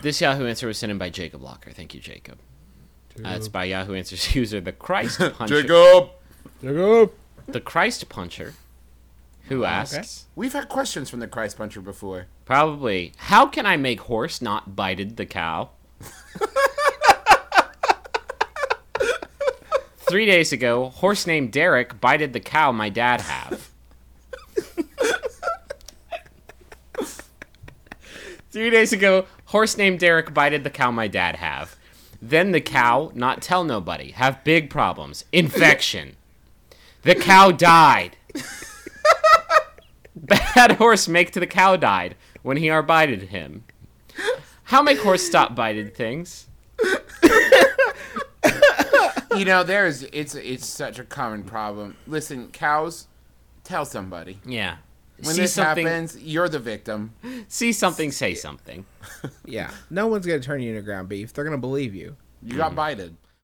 This Yahoo answer was sent in by Jacob Locker. Thank you, Jacob. Uh, it's by Yahoo Answers user the Christ Puncher. Jacob. Jacob. The Christ Puncher, who asks, We've had questions from the Christ Puncher before. probably, how can I make horse not bited the cow? Three days ago, horse named Derek bited the cow my dad have. Three days ago, horse named Derek bited the cow my dad have. Then the cow not tell nobody have big problems infection. The cow died. Bad horse make to the cow died when he are bited him. How make horse stop bited things? You know, there's it's it's such a common problem. Listen, cows, tell somebody. Yeah. When see this something. happens, you're the victim. See something. Say something. Yeah. No one's gonna turn you into ground beef. They're gonna believe you. You got mm. bited.